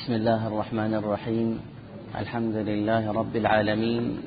بسم الله الرحمن الرحيم. الحمد لله رب العالمين.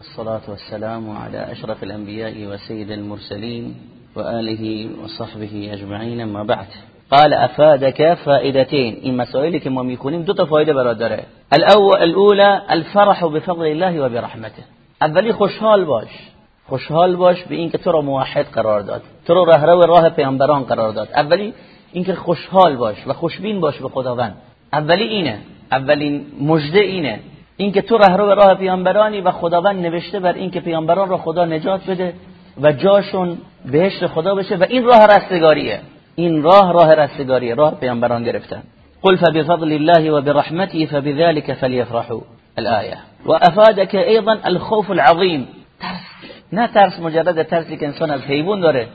الصلاة والسلام على أشرف الأنبياء وسيد المرسلين وآله وصحبه أجمعين ما بعد. قال أفادك فائدتين. این مسائلی ما میکنیم دو تا فایده برات داره الأول الأولى الفرح بفضل الله و برحمته اولی خوشحال باش. خوشحال باش به اینکه تو را موحد قرار داد. تو را رهرو راه پیامبران قرار داد. اولی اینکه خوشحال باش و خوشبین باش به خداوند. اولی اینه. اولین مژده اینه. اینکه تو رهرو راه پیامبرانی و خداوند نوشته بر اینکه پیامبران را خدا نجات بده و جاشون بهشت خدا بشه و این راه رستگاریه. این راه راه رستگاریه. راه پیامبران گرفتن. قل فبفضل الله وبرحمته فبذلك فليفرحوا. الايه وافادك ايضا الخوف العظيم. ترس. نه ترس مجرد ترسی که انسان از حیوان داره.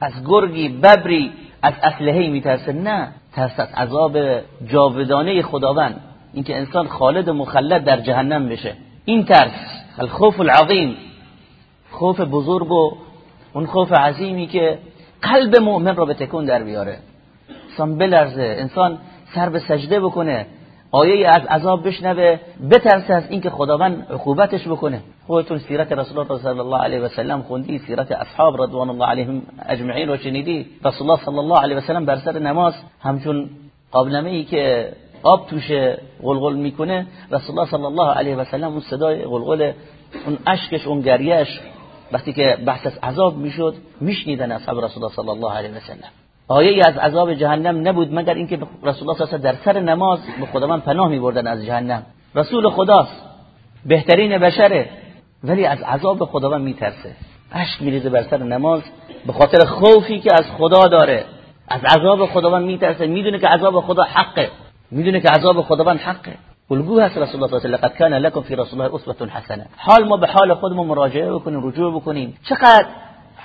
از گرگی ببری از اسلحه میترسه. نه. ترس از عذاب جاودانه خداوند. اینکه انسان خالد و مخلد در جهنم بشه. این ترس. الخوف العظیم. خوف بزرگ و اون خوف عظیمی که قلب مؤمن رو به تکون در بیاره. انسان بلرزه. انسان سر به سجده بکنه. آیه از عذاب بشنوه. بترسه از اینکه خداوند عقوبتش بکنه. خودتون سیرت رسول الله صلی الله علیه و سلم خوندی سیرت اصحاب رضوان الله علیهم اجمعین رو شنیدی. رسول الله صلی الله علیه و سلم بر سر نماز همچون قابلمه ای که آب توش غلغل می‌کنه رسول الله صلی الله علیه و سلم اون صدای غلغل اون اشکش اون گریهش وقتی که بحث از عذاب می‌شد میشنیدن اصحاب رسول الله صلی الله علیه و سلم آیه از عذاب جهنم نبود مگر اینکه رسول الله صلی در سر نماز به خداوند پناه میبردن از جهنم. رسول خداست بهترین بشره. ولی از عذاب خداوند میترسه. اشک میریزه بر سر نماز به خاطر خوفی که از خدا داره. از عذاب خداوند میترسه. می‌دونه که عذاب خدا حقه. می‌دونه که عذاب خداوند حقه. الگو هست رسول الله صلی لقد کان لكم فی رسول الله اسوه حسنه حال ما به حال خودمون مراجعه بکنیم رجوع بکنیم. چقدر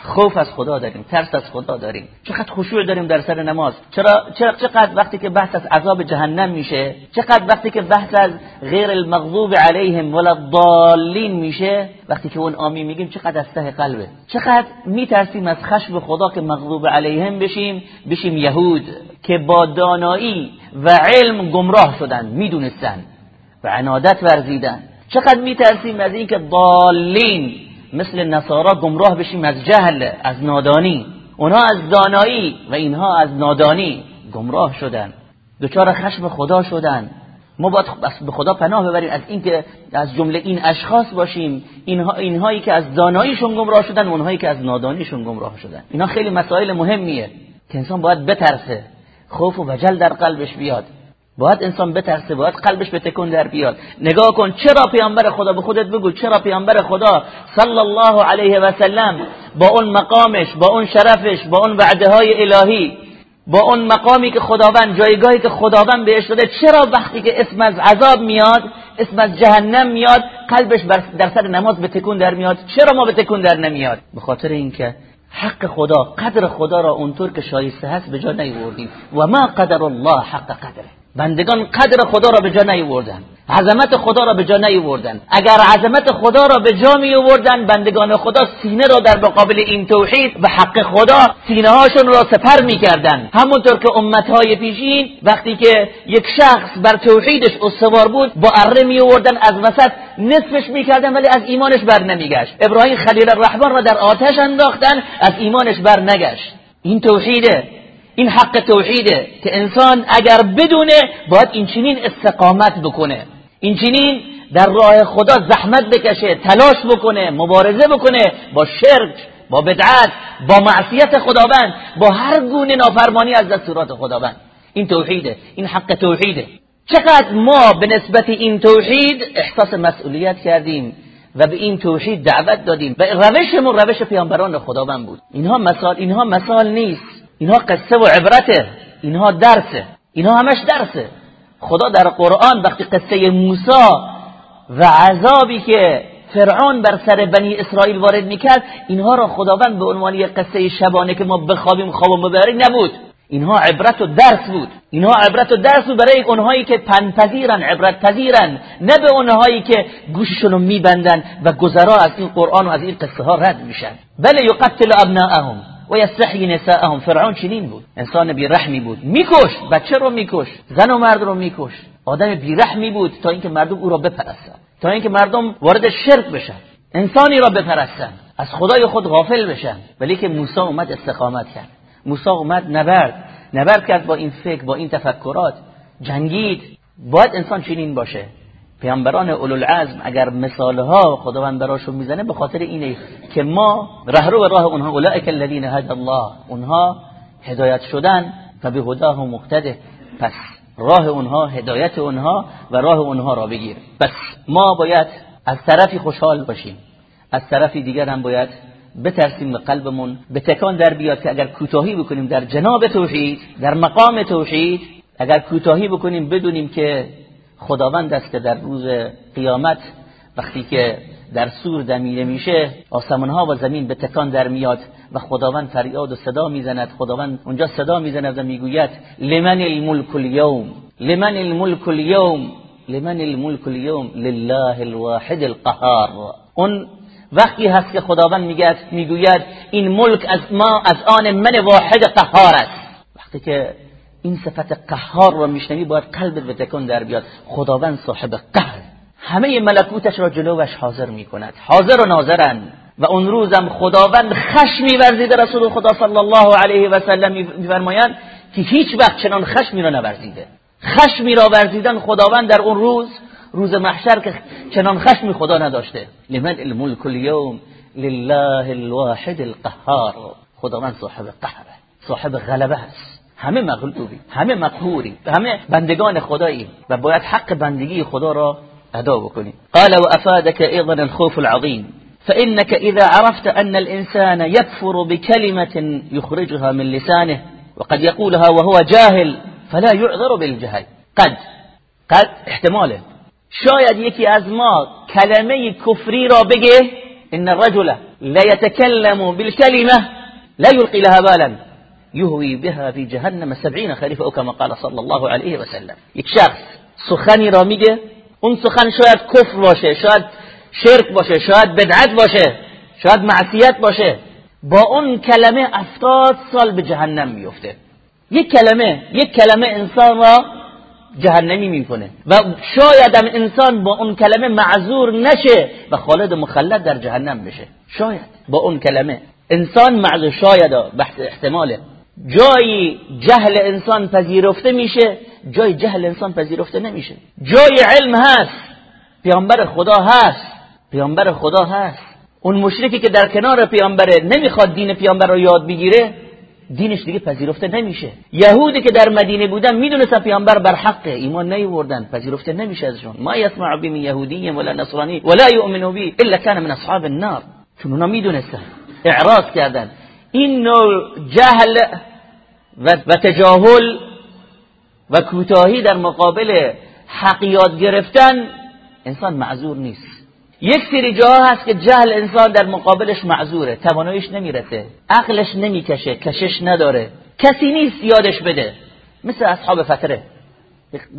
خوف از خدا داریم ترس از خدا داریم. چقدر خشوع داریم در سر نماز. چرا چقدر وقتی که بحث از عذاب جهنم میشه چقدر وقتی که بحث از غیر المغضوب علیهم ولا الضالین میشه وقتی که اون آمین میگیم چقدر از ته قلبه. چقدر میترسیم از خشم خدا که مغضوب علیهم بشیم بشیم یهود که با دانایی و علم گمراه شدن می‌دونستن و عنادت ورزیدن. چقدر میترسیم از اینکه ضالین مثل نصارا گمراه بشیم از جهل از نادانی. اونها از دانایی و اینها از نادانی گمراه شدن. دچار خشم خدا شدن. ما باید به خدا پناه ببریم از اینکه از جمله این اشخاص باشیم. اینها اینهایی که از داناییشون گمراه شدن اونهایی که از نادانیشون گمراه شدن. اینا خیلی مسائل مهمیه که انسان باید بترسه. خوف و وجل در قلبش بیاد. باید انسان بترسه باید قلبش به تکون در بیاد. نگاه کن چرا پیامبر خدا به خودت بگو؟ چرا پیامبر خدا صلی الله علیه و سلم با اون مقامش با اون شرفش با اون وعده های الهی با اون مقامی که خداوند جایگاهی که خداوند بهش داده چرا وقتی که اسم از عذاب میاد اسم از جهنم میاد قلبش در سر نماز به تکون در میاد؟ چرا ما به تکون در نمیاد؟ به خاطر اینکه حق خدا قدر خدا را اونطور که شایسته هست به جا نیوردیم. و ما قدر الله حق قدره. بندگان قدر خدا را به جا نیوردن عظمت خدا را به جا نیوردن اگر عظمت خدا را به جا می آوردن بندگان خدا سینه را در مقابل این توحید و حق خدا سینه هاشون را سپر می‌کردن. همونطور که امت های پیشین وقتی که یک شخص بر توحیدش استوار بود با اره می آوردن از وسط نصفش می‌کردن ولی از ایمانش بر نمیگشت. ابراهیم خلیل الرحمن را در آتش انداختن از ایمانش بر نگشت. این توحیده این حق توحیده که انسان اگر بدونه باید این چنین استقامت بکنه. این چنین در راه خدا زحمت بکشه تلاش بکنه مبارزه بکنه با شرک با بدعت با معصیت خداوند با هر گونه نافرمانی از دستورات خداوند. این توحیده این حق توحیده. چقدر ما به نسبت این توحید احساس مسئولیت کردیم و به این توحید دعوت دادیم. و روشمون روش پیامبران خداوند بود. اینها مثال اینها مثال نیست. اینها قصه و عبرته اینها درسه اینها همش درسه. خدا در قرآن وقتی قصه موسی و عذابی که فرعون بر سر بنی اسرائیل وارد می‌کرد اینها را خداوند به عنوان یک قصه شبانه که ما بخوابیم خواب ببریم نبود. اینها عبرت و درس بود. اینها عبرت و درس بود برای اونهایی که پنپذیرن عبرت پذیرن نه به اونهایی که گوششون رو میبندن و گذرا از این قرآن و از این قصه ها رد میشن. بله یقتل ابناءهم. و یستحی نساءهم. فرعون چنین بود. انسان بیرحمی بود. میکش بچه رو میکش زن و مرد رو میکش آدم بیرحمی بود تا اینکه مردم او را بپرستن تا اینکه مردم وارد شرک بشن. انسانی را بپرستن. از خدای خود غافل بشن. ولی که موسی اومد استقامت کرد. موسی اومد نبرد. نبرد کرد با این فکر با این تفکرات. جنگید. باید انسان چنین باشه. پیامبران اولوالعزم اگر مثالها خداوند براشون می‌زنه به خاطر اینه که ما رهرو راه اونها اولئک الذین هدى الله اونها هدایت شدن و به هداه مقتده. پس راه اونها هدایت اونها و راه اونها را بگیر. پس ما باید از طرفی خوشحال باشیم. از طرفی دیگر هم باید بترسیم به قلبمون. به تکان در بیاد که اگر کوتاهی بکنیم در جناب توحید در مقام توحید اگر کوتاهی بکنیم بدونیم که خداوند است که در روز قیامت وقتی که در سور دمیده میشه آسمان ها و زمین به تکان در میاد و خداوند فریاد و صدا می‌زند. خداوند اونجا صدا می‌زند و می‌گوید لمن الملک اليوم؟ لمن الملک اليوم؟ لمن الملک اليوم؟ لله الواحد القهار. اون وقتی هست که خداوند میگه می‌گوید این ملک از ما از آن من واحد قهار است. وقتی که این صفت قهار رو میشنوی باید قلبت به تکون در بیاد. خداوند صاحب قهر. همه ملکوتش را جلوش حاضر می‌کند. حاضر و ناظرن. و اون روزم خداوند خشمی ورزیده رسول خدا صلی الله علیه و سلم میفرمایند که هیچ وقت چنان خشمی را نورزیده. خشمی را ورزیدن خداوند در اون روز روز محشر که چنان خشمی خدا نداشته. لمن الملک اليوم لله الواحد القهار. خداوند صاحب قهره. صاحب غلبه است. همه مغلوبی همه مقهوری همه بندگان خدایی و باید حق بندگی خدا را ادا بکنی. قال وافادك أيضا الخوف العظيم فانك اذا عرفت ان الانسان يكفر بكلمه يخرجها من لسانه وقد يقولها وهو جاهل فلا يعذر بالجهل. قد قد احتماله. شاید یکی از ما کلمه کفری را بگه ان الرجل لا يتكلم بالكلمة لا يلقي لها بالا. يهوي بها في جهنم سبعين خريف او كما قال صلى الله عليه وسلم. یک شخص سخنی را میگه اون سخن شاید کفر باشه شاید شرک باشه شاید بدعت باشه شاید معصیت باشه. با اون کلمه افتاد سال به جهنم میفته. یک کلمه یک کلمه انسان را جهنمی می‌کنه. و شاید هم انسان با اون کلمه معذور نشه و خالد مخلد در جهنم بشه. شاید با اون کلمه. انسان معذور شاید بحث احتماله. جایی جهل انسان پذیرفته میشه جای جهل انسان پذیرفته نمیشه. جای علم هست پیامبر خدا هست پیامبر خدا هست. اون مشرکی که در کنار پیامبره نمی‌خواد دین پیامبر رو یاد بگیره دینش دیگه پذیرفته نمیشه. یهودی که در مدینه بودن می‌دونستن پیامبر بر حقه ایمان نیوردن پذیرفته نمیشه ازشون. ما یسمع بی من یهودی ولا نصرانی ولا یؤمن بی الا كان من اصحاب النار. چون اونا می‌دونستن. اعراض کردن. این نوع جهل و تجاهل و کوتاهی در مقابل حقیات گرفتن انسان معذور نیست. یک سری جاها هست که جهل انسان در مقابلش معذوره تواناییش نمی‌رسه عقلش نمی‌کشه کشش نداره. کسی نیست یادش بده. مثل اصحاب فتره.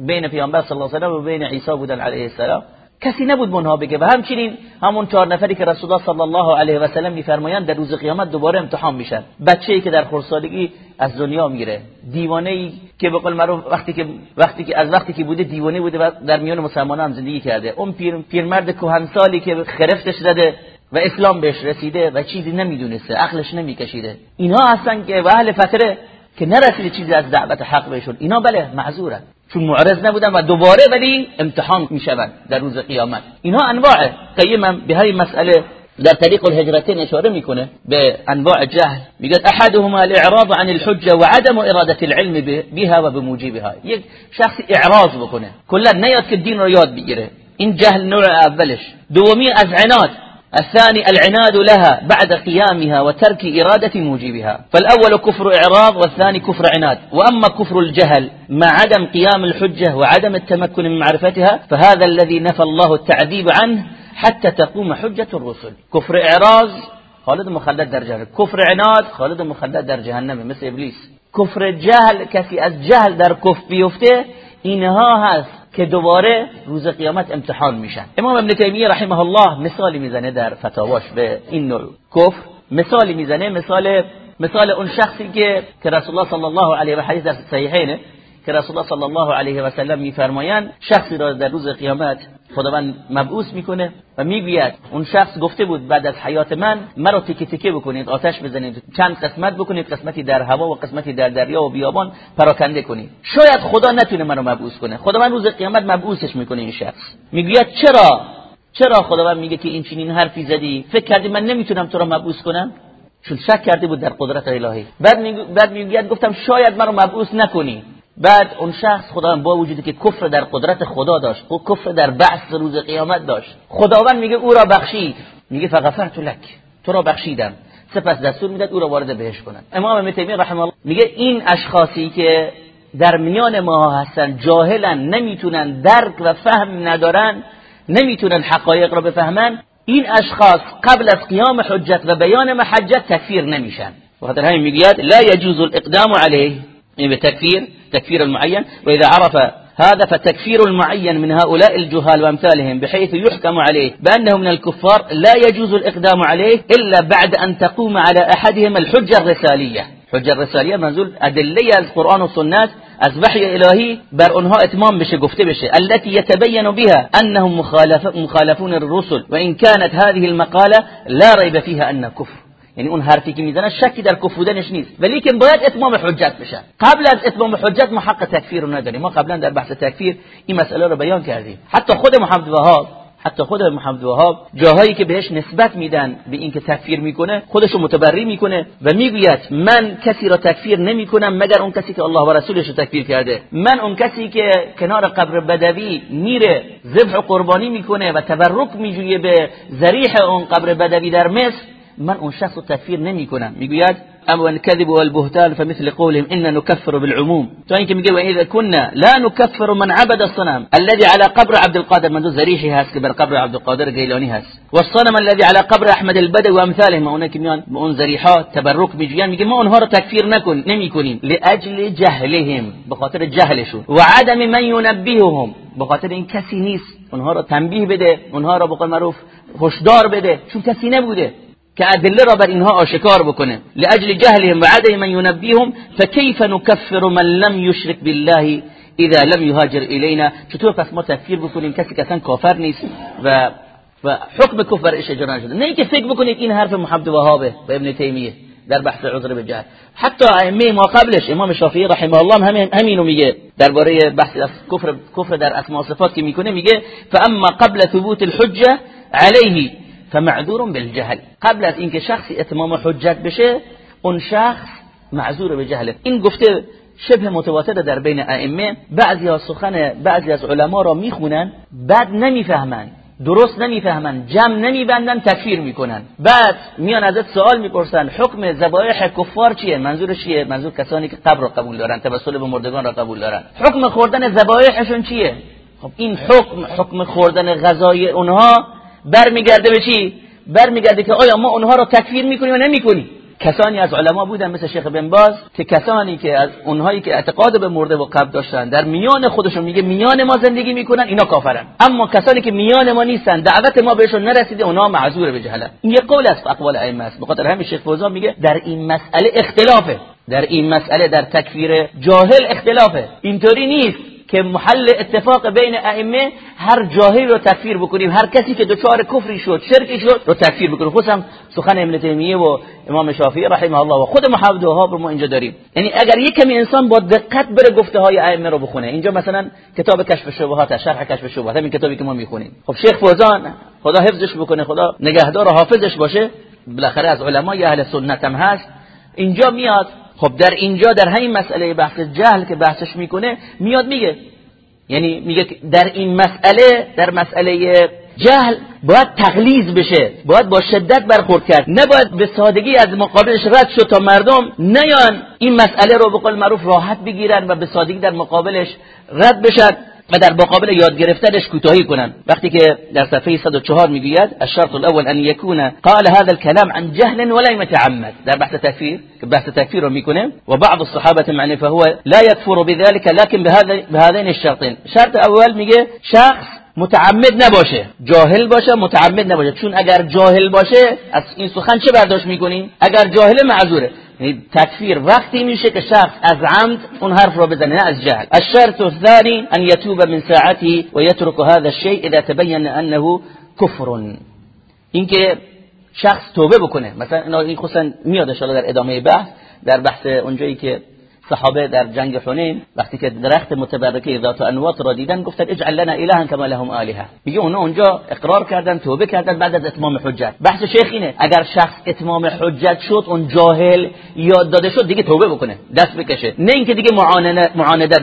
بین پیامبر صلی الله علیه و بین عیسی بودن علیه السلام. کسی نبود منها بگه. و همچنین همون چهار نفری که رسول الله صلی الله علیه و سلم میفرمایند در روز قیامت دوباره امتحان میشن. بچه‌ای که در خردسالگی از دنیا میره. دیوانه ای که به قول معروف وقتی که وقتی که از وقتی که بوده دیوانه بوده و در میان مسلمانان هم زندگی کرده. اون پیر پیرمرد کهنسالی که خرفتش زده و اسلام بهش رسیده و چیزی نمی‌دونسته. عقلش نمیکشیده. اینها هستن که اهل فتره که نرسیده چیزی از دعوت حق بهشون. اینا بله معذورن. چون معرض نبودن و دوباره ولی امتحان می‌شوند در روز قیامت. اینها انواع. قیم به همین مسئله در طریق الهجرتین اشاره می‌کنه به انواع جهل. میگه احدهما الاعراض عن الحجه وعدم اراده العلم بها و بموجبها یک شخص اعراض بکنه. کلا نیاد که دین رو یاد بگیره. این جهل نوع اولش. دومی از عناد. الثاني العناد لها بعد قيامها وترك إرادة موجبها. فالأول كفر إعراض والثاني كفر عناد. وأما كفر الجهل مع عدم قيام الحجة وعدم التمكن من معرفتها فهذا الذي نفى الله التعذيب عنه حتى تقوم حجة الرسل. كفر إعراض خالد مخلد در جهنم. كفر عناد خالد مخلد در جهنم مثل إبليس. كفر جهل كفي از جهل در كف بيفته اینها هست که دوباره روز قیامت امتحان میشن. امام ابن تیمیه رحمه الله مثالی می‌زنه در فتاواش به این نوع. کفر مثالی می‌زنه مثال مثال اون شخصی که که رسول الله صلی الله علیه و حدیث در صحیحینه که رسول الله صلی الله علیه و سلم میفرمایند شخصی را در روز قیامت خداوند مبعوث می‌کنه و می‌گوید اون شخص گفته بود بعد از حیات من مرا تیکه تیکه بکنید آتش بزنید چند قسمت بکنید قسمتی در هوا و قسمتی در دریا و بیابان پراکنده کنید. شاید خدا نتونه منو مبعوث کنه. خداوند روز قیامت مبعوثش می‌کنه این شخص. می‌گوید چرا؟ چرا خداوند میگه که این چنین حرفی زدی؟ فکر کردی من نمی‌تونم تو را مبعوث کنم؟ چون شک کرده بود در قدرت الهی. بعد می‌گوید گفتم شاید منو مبعوث نکنی. بعد اون شخص خداوند با وجودی که کفر در قدرت خدا داشت و کفر در بعث روز قیامت داشت. خداوند میگه او را بخشید میگه فغفرت لک. تو را بخشیدم. سپس دستور می‌داد او را وارد بهش کنن امام ابن تیمیه رحمه الله میگه این اشخاصی که در میان ما هستن جاهلن نمی‌تونن درک و فهم ندارن نمی‌تونن حقایق را بفهمن این اشخاص قبل از قیام حجت و بیان محجت تکفیر نمیشن. وقتی همین می‌گوید لا يجوز الاقدام عليه بتكفير تكفير المعين. وإذا عرف هذا فتكفير المعين من هؤلاء الجهال وأمثالهم بحيث يحكم عليه بأنه من الكفار لا يجوز الإقدام عليه إلا بعد أن تقوم على أحدهم الحجة الرسالية. حجة الرسالية منزول أدلية القرآن والسنة از وحی الهی بر اونها اتمام بشه گفته بشه. التي يتبين بها أنهم مخالف مخالفون الرسل وإن كانت هذه المقالة لا ريب فيها أن كفر. یعنی اون حرفی که می‌زنه شکی در کفر بودنش نیست. ولی که باید اتمام حجت بشه. قبل از اتمام حجت ما حق تکفیر رو نداریم. ما قبلا در بحث تکفیر این مسئله رو بیان کردیم. حتی خود محمد وهاب حتی خود محمد وهاب جاهایی که بهش نسبت میدن به اینکه تکفیر می‌کنه خودش رو متبری می‌کنه و می‌گوید من کسی را تکفیر نمی‌کنم مگر اون کسی که الله و رسولش رو تکفیر کرده. من اون کسی که کنار قبر بدوی میره ذبح قربانی می‌کنه و تبرک میجویه به ذریح اون قبر بدوی در مصر من اون شخص تکفیر نمیکنن میگوید أما الكذب والبهتان فمثل قولهم إن نكفر بالعموم. تعني كم يقول إذا كنا لا نكفر من عبد الصنم الذي على قبر عبد القادر من زريحي هاس قبل قبر عبد القادر قيلوني هاس. والصنم الذي على قبر أحمد البدوي وأمثاله ما هناك ميان ما هن تبرك بجيان. يقول ما هنهار تكفير نمی نميكونين لأجل جهلهم بخاطر جهلشون وعدم من ينبههم بخاطر این کسی نیست اونها رو تنبیه بده اونها رو به معروف هشدار بده. چون کسی نبوده. را بر اینها آشکار بکنه. لأجل جهلهم و عدم من ينبيهم فكيف نكفر من لم يشرك بالله اذا لم يهاجر الينا چطور پس ما تکفیر بکنیم؟ کسی که أصلا کافر نیست و و حکم کفر اش اجرا نشده نه اینکه فکر بکنید این حرف محمد وهابه و ابن تیمیه در بحث عذر به جهل. حتی ائمه ما قبلش امام شافعی رحمه الله همین همینو میگه. درباره بحث از کفر کفر در اسماء صفات که میکنه میگه فأما قبل ثبوت الحجة عليه فمعذور بالجهل. قبل از اینکه شخصی اتمام حجت بشه اون شخص معذور به جهل. این گفته شبه متواتر در بین ائمه بعضی از سخن بعضی از علما را می‌خونن بعد نمی‌فهمن درست نمی‌فهمن جمع نمیبندن تکفیر می‌کنن. بعد میان ازت سوال می‌پرسن حکم ذبایح کفار چیه؟ منظور چیه؟ منظور کسانی که قبر را قبول دارن توسل به مردگان را قبول دارن. حکم خوردن ذبایحشون چیه؟ خب این حکم حکم خوردن غذای اونها برمیگرده به چی؟ برمیگرده که آیا ما اونها رو تکفیر می‌کنیم یا نمی‌کنیم؟ کسانی از علما بودن مثل شیخ بن باز که کسانی که از اونهایی که اعتقاد به مرده و قبر داشتن در میان خودشون میگه میان ما زندگی می‌کنن اینا کافرن. اما کسانی که میان ما نیستن دعوت ما بهشون نرسیده اونها معذور به جهلن. این یک قول از اقوال ائمه است. به خاطر همین شیخ فوزان میگه در این مسئله اختلافه. در این مسئله در تکفیر جاهل اختلافه. اینطوری نیست. که محل اتفاق بین ائمه هر جاهلی رو تکفیر بکنیم. هر کسی که دچار کفری شد شرکی شد رو تکفیر بکنیم. خصوصا سخن ابن تیمیه و امام شافعی رحمه الله. و خود محمد وهاب رو ما اینجا داریم. یعنی اگر یک کمی انسان با دقت بره گفته های ائمه رو بخونه. اینجا مثلا کتاب کشف شبهات شرح کشف شبهات همین کتابی که ما می‌خونیم. خب شیخ فوزان خدا حفظش بکنه خدا نگهدار و حافظش باشه. بالاخره از علمای اهل سنت هم هست. اینجا میاد خب در اینجا در همین مسئله بحث جهل که بحثش می‌کنه میاد میگه یعنی میگه در این مسئله در مسئله جهل باید تغلیظ بشه باید با شدت برخورد کرد. نباید به سادگی از مقابلش رد شد تا مردم نیان این مسئله رو به قول معروف راحت بگیرن و به سادگی در مقابلش رد بشد و در مقابل یاد گرفتنش کوتاهی کنن. وقتی که در صفحه 104 میگوید الشرط الأول أن يكون قال هذا الكلام عن جهل ولا يتعمد. در بحث تکفیر که بحث تکفیر رو میکنه و بعض الصحابة معنی فهو لا يكفر بذلك لكن بهذا بهذين الشرطين. شرط اول میگه شخص متعمد نباشه. جاهل باشه متعمد نباشه. چون اگر جاهل باشه از این سخن چه برداشت می‌کنیم اگر جاهل معذوره. یعنی تکفیر وقتی میشه که شخص از عمد اون حرف رو بزنه نه از جهل. الشرط الثاني ان يتوب من ساعته ويترك هذا الشيء اذا تبين انه كفر اینکه شخص توبه بکنه. مثلا این خصوصا میاد ان در ادامه بحث در بحث اونجایی که صحابه در جنگ حنین وقتی که درخت متبرکه ذات انوات را دیدن گفتن اجعل لنا الها کما لهم آلهة. میگه اونا اونجا اقرار کردن توبه کردن بعد از اتمام حجت. بحث شیخ اینه اگر شخص اتمام حجت شد اون جاهل یاد داده شد دیگه توبه بکنه دست بکشه. نه اینکه دیگه معاندت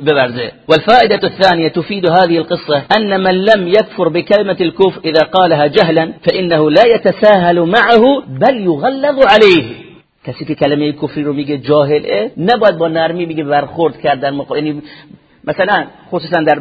بورزه والفائدة الثانية تفيد هذه القصة أن من لم يكفر بكلمة الكفر إذا قالها جهلا فإنه لا يتساهل معه بل يغلظ عليه. کسی که کلمه کفری رو میگه جاهله نباید با نرمی میگه برخورد کردن یعنی مثلا خصوصا در,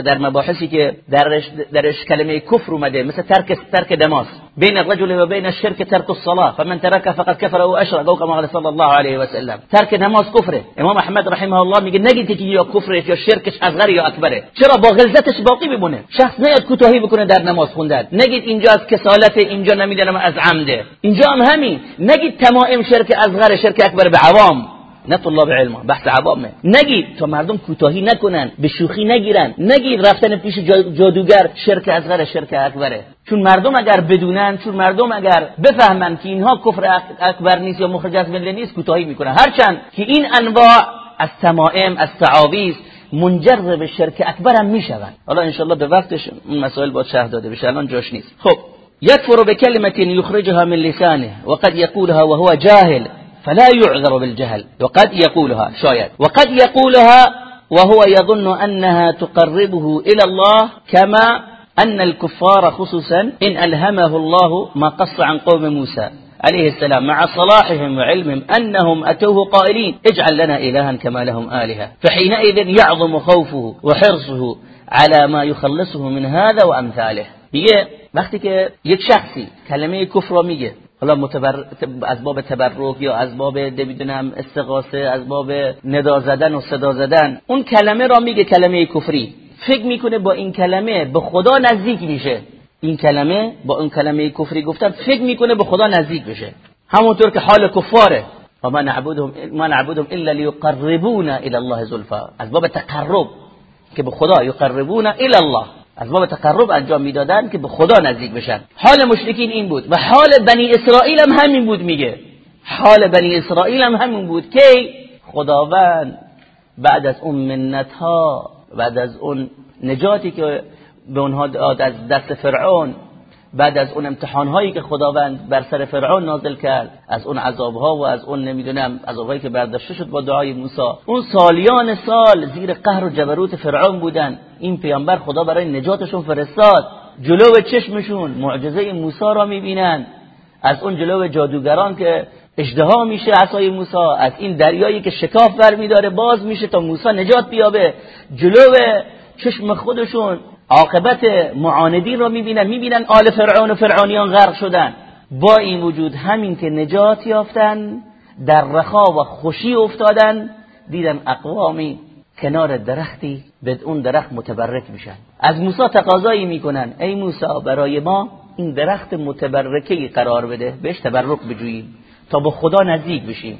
در مباحثی که درش, درش کلمه کفر اومده مثل ترک ترک دماس. بین الرجل و بین الشرك ترک الصلاه فمن ترك فقد كفر او اشرك او كما قال صلی الله و سلم ترک نماز کفره. امام احمد رحمه الله میگه نگید که یا کفره یا شرکش اصغر یا اکبره. چرا با غلظتش باقی بمونه شخص نیاد کوتاهی بکنه در نماز خوندن. نگید اینجا از کسالت اینجا نمی‌دونم از عمده اینجا هم همین. نگید تمام شرک اصغر شرک اکبر به عوام. نه طلاب علم بحث عوامه نگید تا مردم کوتاهی نکنن به شوخی نگیرن. نگید رفتن پیش جادوگر شرک اصغر شرک اکبره چون مردم اگر بدونن چون مردم اگر بفهمن که اینها کفر اکبر نیست یا مخرج از نیست کوتاهی می‌کنن. هرچند که این انواع از تمائم از تعاویز منجر به شرک اکبر هم میشون حالا انشالله به وقتش اون مسائل با شهر داده بشه. الان جاش نیست. خب. يكفر بكلمة يخرجها من لسانه وقد يقولها وهو جاهل. فلا يعذر بالجهل. وقد يقولها شايد وقد يقولها وهو يظن أنها تقربه إلى الله كما أن الكفار خصوصا إن ألهمه الله ما قص عن قوم موسى عليه السلام مع صلاحهم وعلمهم أنهم أتوه قائلين اجعل لنا إلها كما لهم آلهة. فحينئذ يعظم خوفه وحرصه على ما يخلصه من هذا وأمثاله. میگه وقتی که یک شخصی کلمه کفر میگه حالا متبر... از باب تبرک یا از باب نمی‌دونم استغاثه از باب ندا زدن و صدا زدن اون کلمه را میگه کلمه کفری. فکر می‌کنه با این کلمه به خدا نزدیک میشه. این کلمه با اون کلمه کفری گفتن فکر می‌کنه به خدا نزدیک بشه. همونطور که حال کفاره. و ما نعبدهم ما نعبدهم الا ليقربونا الى الله زلفا. از باب تقرب که به خدا یقربونا الى الله. از باب تقرب انجام می‌دادن که به خدا نزدیک بشن. حال مشرکین این بود و حال بنی اسرائیل هم همین بود میگه. حال بنی اسرائیل هم همین بود که خداوند بعد از اون منت ها بعد از اون نجاتی که به اونها داد از دست فرعون بعد از اون امتحانهایی که خداوند بر سر فرعون نازل کرد از اون عذابها و از اون نمی‌دونم عذابهایی که برداشته شد با دعای موسی. اون سالیان سال زیر قهر و جبروت فرعون بودن. این پیامبر خدا برای نجاتشون فرستاد. جلو چشمشون معجزه موسی را می‌بینن. از اون جلو جادوگران که اجدها میشه عصای موسی. از این دریایی که شکاف برمیداره باز میشه تا موسی نجات بیابه. جلو چشم خودشون عاقبت معاندین رو می‌بینن می‌بینن آل فرعون و فرعونیان غرق شدن. با این وجود همین که نجات یافتن در رخا و خوشی افتادن دیدن اقوامی کنار درختی به اون درخت متبرک میشن. از موسی تقاضایی می‌کنن ای موسی برای ما این درخت متبرکه قرار بده بهش تبرک بجوییم تا به خدا نزدیک بشیم.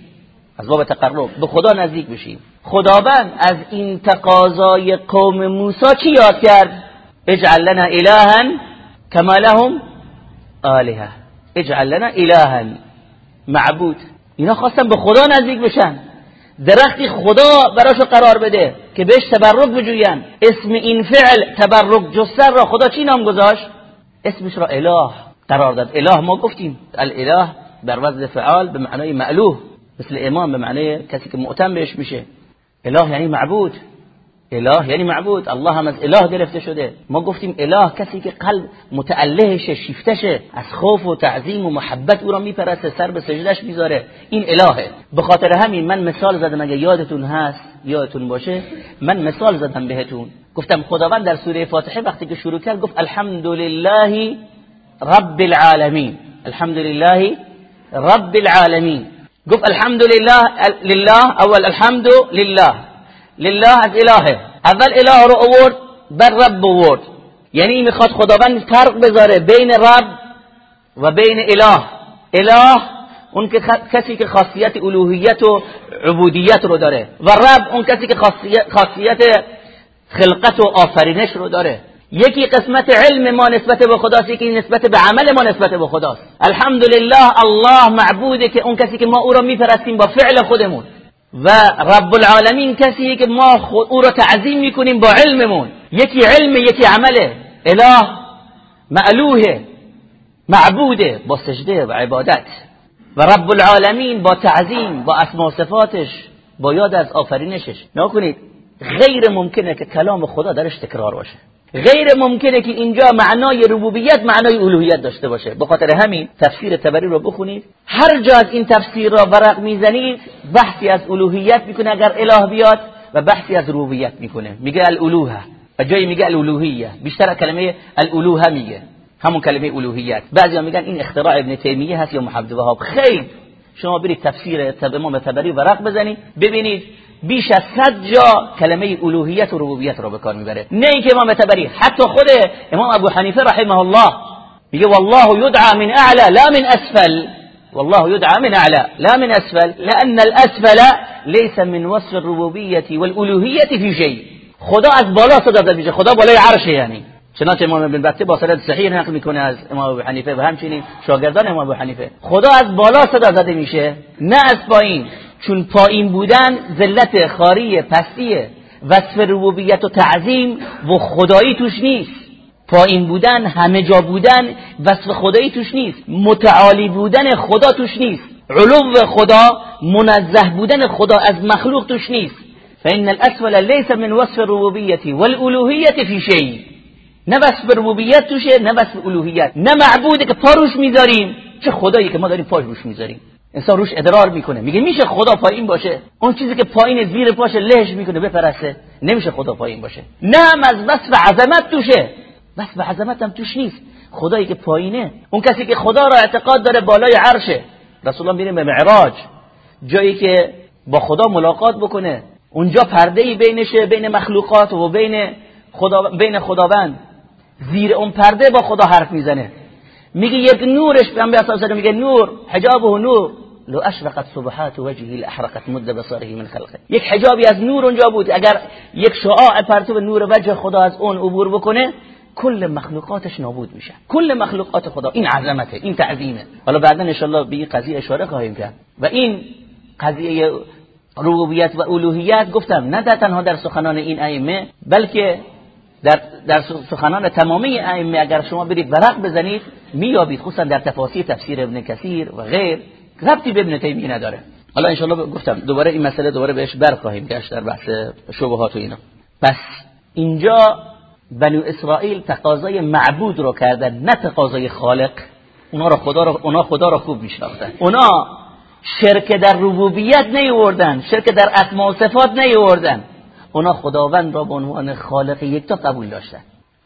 از باب تقرب به خدا نزدیک بشیم. خداوند از این تقاضای قوم موسی چی یاد کرد؟ اجعل لنا الها كما لهم آلهه اجعل لنا الها معبود. اینا خواستن به خدا نزدیک بشن. درختی خدا براشو قرار بده که بهش تبرک بجوین. اسم این فعل تبرک جستر را خدا چی نام گذاشت؟ اسمش را اله. قرار داد. اله ما گفتیم. الاله بر وزن فعال به معنای معلوه مثل امام به معنای کسی که معتم بهش میشه. اله یعنی معبود. اله یعنی معبود. الله هم از اله گرفته شده. ما گفتیم اله کسی که قلب متعلهشه شیفتشه از خوف و تعظیم و محبت او را میپرسته سر به سجدش می‌ذاره. این الهه. به خاطر همین من مثال زدم اگه یادتون هست یادتون باشه من مثال زدم بهتون. گفتم خداوند در سوره فاتحه وقتی که شروع کرد گفت الحمدلله رب العالمین. الحمدلله رب العالمین. گفت الحمدلله لله اول الحمد لله لله از الهه. اول اله رو اوورد بر رب اوورد یعنی می‌خواد خداوند فرق بذاره بین رب و بین اله. اله اون که کسی که خاصیت الوهیت و عبودیت رو داره و رب اون کسی که خاصیت خلقت و آفرینش رو داره. یکی قسمت علم ما نسبت به خداست یکی نسبت به عمل ما نسبت به خداست. الحمدلله الله معبوده که اون کسی که ما او را میپرستیم با فعل خودمون. و رب العالمین کسی که ما خود او را تعظیم می‌کنیم با علممون. یکی علم یکی عمله اله معلوه معبوده با سجده و عبادت. و رب العالمین با تعظیم با اسما و صفاتش با یاد از آفرینشش. نکنید غیر ممکنه که کلام خدا درش تکرار باشه. غیر ممکنه که اینجا معنای ربوبیت معنای الوهیت داشته باشه. به خاطر همین تفسیر تبری رو بخونید. هر جا از این تفسیر را ورق می‌زنید بحثی از الوهیت می‌کنه اگر اله بیاد و بحثی از ربوبیت می‌کنه. میگه الالوهه و جایی میگه الالوهیه. بیشتر کلمه الالوهه میگه. همون کلمه الوهیت. بعضی میگن این اختراع ابن تیمیه هست یا محمد وهاب خیر. شما برید تفسیر امام تبری ورق بزنید ببینید بیش از صد جا کلمه الوهیت و ربوبیت رو به کار می‌بره. نه اینکه امام تبری حتی خود امام ابو حنیفه رحمه الله میگه والله يدعى من اعلى لا من اسفل. والله يدعى من اعلى لا من اسفل. لان الاسفل ليس من وصف الربوبيه والالوهيه في شيء خدا از بالا صدا داده میشه خدا بالای عرشه یعنی. چنانچه امام ابن بطه با سند صحیح نقل می‌کنه از امام ابو حنیفه و همچنین شاگردان امام ابو حنیفه. خدا از بالا صدا زده میشه. نه از پایین. چون پایین بودن ذلت خاری پستیه وصف ربوبیت و تعظیم و خدایی توش نیست. پایین بودن همه جا بودن وصف خدایی توش نیست. متعالی بودن خدا توش نیست. علو خدا منزه بودن خدا از مخلوق توش نیست. فإن الأسفل ليس من وصف الربوبية والألوهية في شيء نه وصف ربوبیت توشه نه وصف الوهیت. نه معبوده که پا روش می‌ذاریم. چه خدایی که ما داریم پاش روش می‌ذاریم. انسان روش ادرار می‌کنه. میگه میشه خدا پایین باشه. اون چیزی که پایین زیر پاشه لهش می‌کنه بپرسه. نمیشه خدا پایین باشه. نه از وصف عظمت توشه. وصف عظمت هم توش نیست. خدایی که پایینه اون کسی که خدا را اعتقاد داره بالای عرشه. رسول الله میره به معراج. جایی که با خدا ملاقات بکنه. اونجا پرده ای بینشه بین مخلوقات و بین خدا بین خداوند. زیر اون پرده با خدا حرف می‌زنه. میگه یک نورش صلی الله میگه نور حجابه نور. لو اشرقت صبحات وجهه لاحرقت مد بصره من خلقه. یک حجابی از نور اونجا بود. اگر یک شعاع پرتو نور وجه خدا از اون عبور بکنه کل مخلوقاتش نابود میشه. کل مخلوقات خدا. این عظمته این تعظیمه. حالا بعدا ان به قضیه اشاره خواهیم کرد. و این قضیه ربوبیت و الوهیت گفتم نه تنها در سخنان این ائمه بلکه در, در سخنان تمامی ائمه اگر شما برید ورق بزنید میابید خصوصا در تفاسیر تفسیر ابن کثیر و غیر. ربطی به ابن تیمیه نداره. حالا انشالله گفتم دوباره این مسئله دوباره بهش برخواهیم گشت در بحث شبهات و اینا. پس اینجا بنو اسرائیل تقاضای معبود رو کردن نه تقاضای خالق. اونا را خدا را اونا خدا را خوب میشناختن. اونا شرک در ربوبیت نیوردن شرک در اسماء و صفات نیوردن. اونا خداوند را به عنوان خالق یکتا قبول داشتن.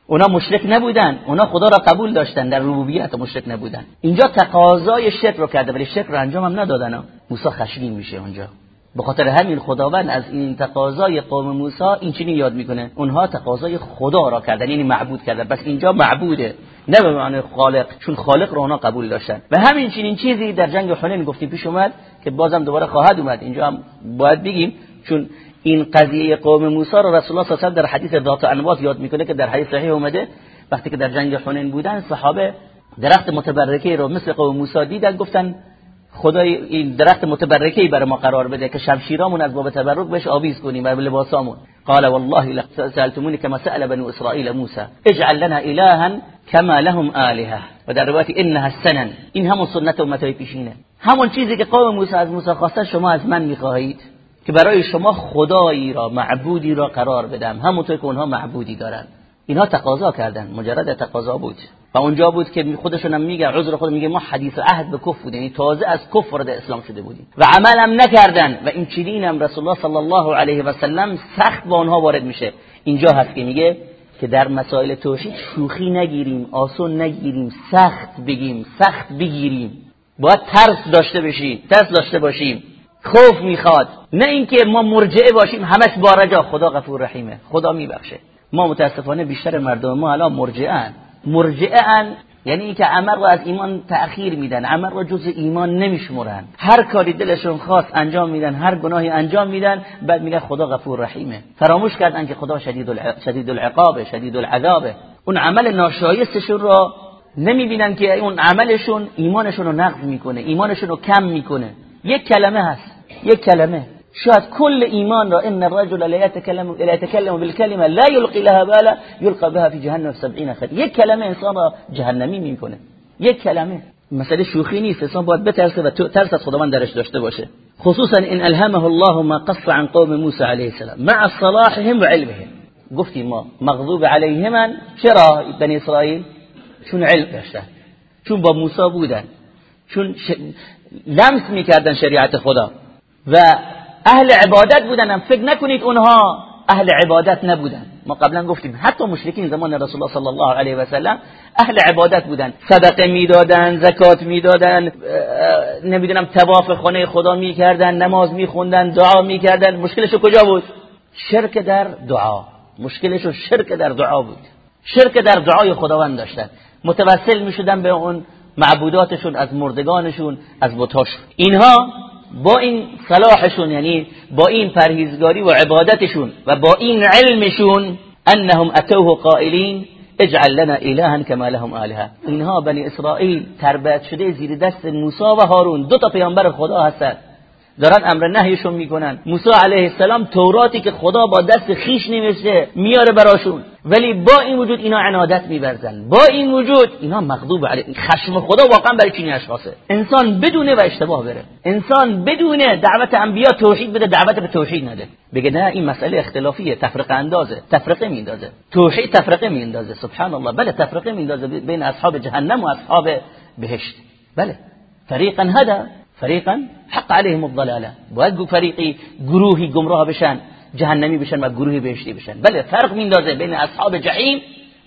اونا مشرک نبودن. اونا خدا را قبول داشتن. در ربوبیت مشرک نبودن. اینجا تقاضای شرک رو کرده ولی شرک رو انجام هم ندادن. موسی خشمگین میشه اونجا. به خاطر همین خداوند از این تقاضای قوم موسی این یاد می‌کنه. اونها تقاضای خدا را کردن یعنی معبود کردن. بس اینجا معبوده. نه به معنی خالق چون خالق رو اونا قبول داشتن. و همین چنین چیزی در جنگ حنین گفتیم پیش اومد که بازم دوباره خواهد اومد. اینجا هم باید بگیم چون این قضیه قوم موسی رو رسول الله صلی الله در حدیث ذات انواط یاد می‌کنه که در حدیث صحیح اومده وقتی که در جنگ حنین بودن صحابه درخت متبرکه رو مثل قوم موسی دیدن گفتن خدای این درخت متبرکه برای ما قرار بده که شمشیرامون از باب تبرک بهش آویز کنیم و لباسامون. قال والله لسألتموني كما سأل بنو اسرائيل موسى. اجعل لنا الها كما لهم آلهه و در روایت انها السنن. این همون سنت امتای پیشینه. همون چیزی که قوم موسی از موسی خواسته شما از من می‌خواهید. که برای شما خدایی را معبودی را قرار بدم. همونطور که اونها معبودی دارن. اینها تقاضا کردن. مجرد تقاضا بود. و اونجا بود که خودشون هم میگه عذر خود میگه ما حدیث عهد به کفر بودیم. یعنی تازه از کفر وارد اسلام شده بودیم. و عمل هم نکردن. و این چنین هم رسول الله صلی الله علیه و سلم سخت با آنها وارد میشه. اینجا هست که میگه که در مسائل توحید شوخی نگیریم آسون نگیریم سخت بگیم سخت بگیریم. باید ترس داشته باشیم ترس داشته باشیم. خوف می‌خواد. نه اینکه ما مرجعه باشیم همش با رجا. خدا غفور رحیمه. خدا میبخشه. ما متاسفانه بیشتر مردم ما الان مرجعن مرجعن یعنی که عمل رو از ایمان تأخیر میدن. عمل رو جز ایمان نمیشمرن. هر کاری دلشون خواست انجام میدن هر گناهی انجام میدن بعد میگن خدا غفور رحیمه. فراموش کردن که خدا شدید, شدید العقابه شدید العذابه اون عمل ناشایستشون رو نمی‌بینن که اون عملشون ایمانشون رو نقض می‌کنه ایمانشون رو کم می‌کنه. یک کلمه هست. یک کلمه. شاید کل ایمان را ان الرجل لا يتكلم لا يتكلم بالكلمة لا يلقي لها بالا يلقى بها في جهنم 70 خط یک کلمه انسان را جهنمی میکنه. یک کلمه. مسئله شوخی نیست. انسان باید بترسه و ترس از خداوند درش داشته باشه. خصوصا ان الهمه الله ما قص عن قوم موسى عليه السلام. مع صلاحهم و علمهم. گفتیم ما مغضوب علیهم چرا بنی اسرائیل؟ چون علم داشتن. چون با موسی بودن. چون ش... لمس میکردن شریعت خدا. و اهل عبادت بودن فکر نکنید اونها اهل عبادت نبودن. ما قبلا گفتیم حتی مشرکین زمان رسول الله صلی الله علیه و سلم اهل عبادت بودن. صدقه می‌دادن زکات می‌دادن نمی‌دونم طواف خانه خدا می‌کردن نماز میخوندن دعا می‌کردن. مشکلش کجا بود؟ شرک در دعا. مشکلش شرک در دعا بود. شرک در دعای خداوند داشتن. متوسل می‌شدن به اون معبوداتشون از مردگانشون از بتاشون. اینها با این صلاحشون یعنی با این پرهیزگاری و عبادتشون و با این علمشون انهم اتوه قائلین اجعل لنا الها كما لهم الهه اینها بنی اسرائیل تربیت شده زیر دست موسی و هارون. دو تا پیامبر خدا هستند. دارن امر نهیشون می‌کنن. موسی علیه السلام توراتی که خدا با دست خیش نمیشه میاره براشون. ولی با این وجود اینا عنادت میبرزن با این وجود اینا مغضوب علیه خشم خدا واقعا برای چینی اشخاصه. انسان بدونه و اشتباه بره. انسان بدونه دعوت انبیا توحید بده دعوت به توحید نده. بگه نه این مسئله اختلافیه تفرقه اندازه تفرقه میندازه توحید تفرقه میندازه سبحان الله. بله تفرقه میندازه بین اصحاب جهنم و اصحاب بهشت. بله. فریقا هدا فریقا حق عليهم الضلاله باید فریقی گروهی گمراه بشن جهنمی بشن و گروهی بهشتی بشن. بله فرق میندازه بین اصحاب جحیم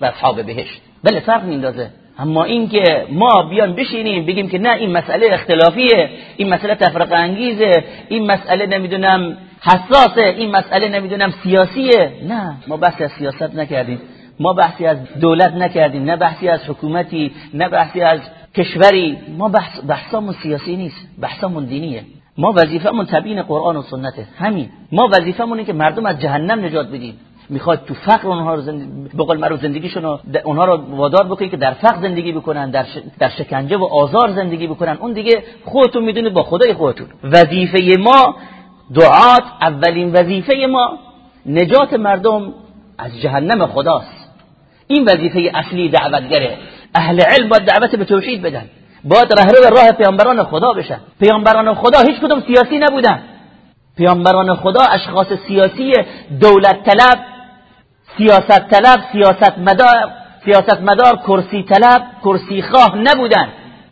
و اصحاب بهشت. بله فرق میندازه اما اینکه ما بیان بشینیم بگیم که نه این مسئله اختلافیه این مسئله تفرق انگیزه این مسئله نمی‌دونم حساسه این مسئله نمی‌دونم سیاسیه. نه ما بحثی از سیاست نکردیم. ما بحثی از دولت نکردیم. نه بحثی از حکومتی نه بحثی از کشوری ما بحث بحثمون سیاسی نیست بحثمون دینیه. ما وظیفمون تبیین قرآن و سنته. همین. ما وظیفمونه که مردم از جهنم نجات بدیم می‌خواد تو فقر اونها رو زندگی بقول مرو زندگیشون اونها رو وادار بکنید که در فقر زندگی بکنن در, در شکنجه و آزار زندگی بکنن. اون دیگه خودتون می‌دونید با خدای خودتون. وظیفه ما دعات اولین وظیفه ما نجات مردم از جهنم خداست. این وظیفه اصلی دعوتگره. اهل علم باید دعوت به توحید بدن. باید رهرو راه پیامبران خدا بشن. پیامبران خدا هیچ کدوم سیاسی نبودن. پیامبران خدا اشخاص سیاسی دولت طلب سیاست طلب سیاست مدار سیاست مدار کرسی طلب کرسی خواه نبودن.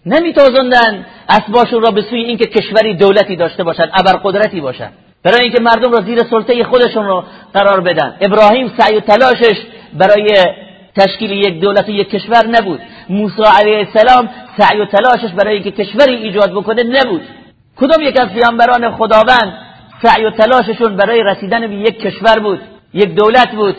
نمیتوزندن اسباشون را به سوی اینکه کشوری دولتی داشته باشد قدرتی باشد برای اینکه مردم را زیر سلطه خودشون رو قرار بدن. ابراهیم سعی و تلاشش برای تشکیل یک دولت یک کشور نبود. موسی علیه السلام سعی و تلاشش برای اینکه کشوری ایجاد بکنه نبود. کدام یک از پیامبران خداوند سعی و تلاششون برای رسیدن به یک کشور بود یک دولت بود؟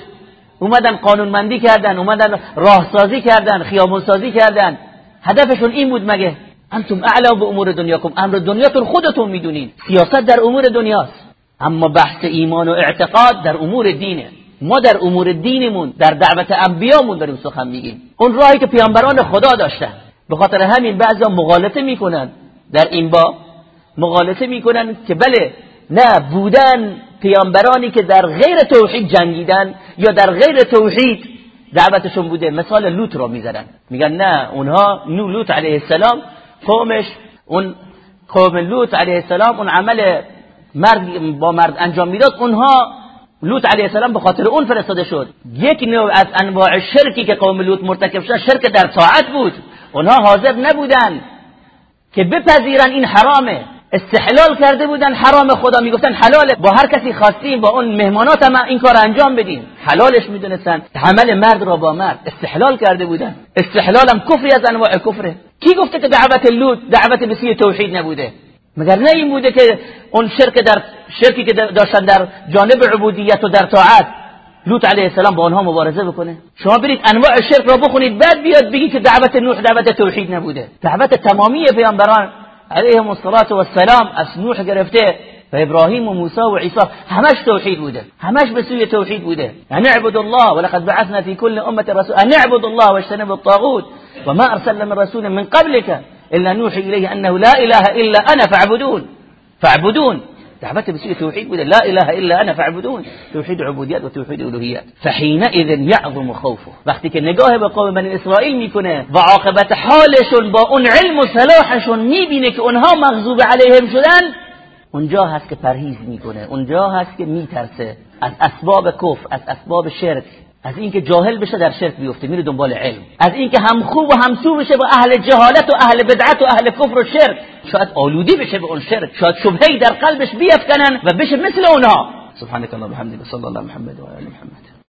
اومدن قانونمندی کردن اومدن راهسازی کردن خیابونسازی کردن. هدفشون این بود مگه؟ انتم اعلا به امور دنیاکم امر دنیاتون خودتون می‌دونین. سیاست در امور دنیاست. اما بحث ایمان و اعتقاد در امور دینه. ما در امور دینمون در دعوت انبیامون داریم سخن میگیم. اون راهی که پیامبران خدا داشتن. به خاطر همین بعضا مغالطه می‌کنن. در این با مغالطه می‌کنن که بله نه بودن پیامبرانی که در غیر توحید جنگیدن یا در غیر توحید دعوتشون بوده. مثال لوط را می‌زنن. میگن نه اونها نو لوط علیه السلام قومش اون قوم لوط علیه السلام اون عمل مرد با مرد انجام می‌داد. اونها لوط علیه السلام به خاطر اون فرستاده شد. یک نوع از انواع شرکی که قوم لوط مرتکب شد شرک در طاعت بود. اونها حاضر نبودن که بپذیرن این حرامه. استحلال کرده بودن حرام خدا. می‌گفتن حلاله با هر کسی خواستیم با اون مهمانات هم این کار انجام بدیم. حلالش می‌دونستن. حمل مرد را با مرد استحلال کرده بودن. استحلال هم کفری از انواع کفره. کی گفته که دعوت لوط دعوت به توحید نبوده؟ مگر نه این بوده که اون شرک در شرکی که داشتن در جانب عبودیت و در طاعت لوط علیه السلام با آنها مبارزه بکنه؟ شما برید انواع شرک را بخونید بعد بیاد بگید که دعوت نوح دعوت توحید نبوده. دعوت تمامی پیامبران علیهم الصلاة والسلام از نوح گرفته و ابراهیم و موسی و عیسی همش توحید بوده. همش به سوی توحید بوده. ان اعبد الله ولقد بعثنا في كل امه رسول ان اعبد الله واجتنب الطاغوت وما ارسلنا من رسول من قبلك. الا نوحي اليه انه لا اله الا انا فاعبدون. فاعبدون. دعوت به توحید بوده لا اله الا انا فاعبدون. توحید عبودیت و توحید الوهیت فحینئذ خوفه. وقتی که نگاه به قوم بنی اسرائیل می‌کنه و عاقبت حالشون با علم و صلاحشون می‌بینه که اونها مغضوب علیهم شدن اونجا هست که پرهیز می‌کنه اونجا هست که میترسه از اسباب کفر از اسباب شرک از اینکه جاهل بشه در شرک بیفته میره دنبال علم. از اینکه هم خوب و هم سو بشه با اهل جهالت و اهل بدعت و اهل کفر و شرک. شاید آلودی بشه به اون شرک. شاید شبهی در قلبش بیفکنن و بشه مثل اونها. سبحانك اللهم وبحمدك صلى الله محمد و محمد.